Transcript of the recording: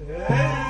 Hey.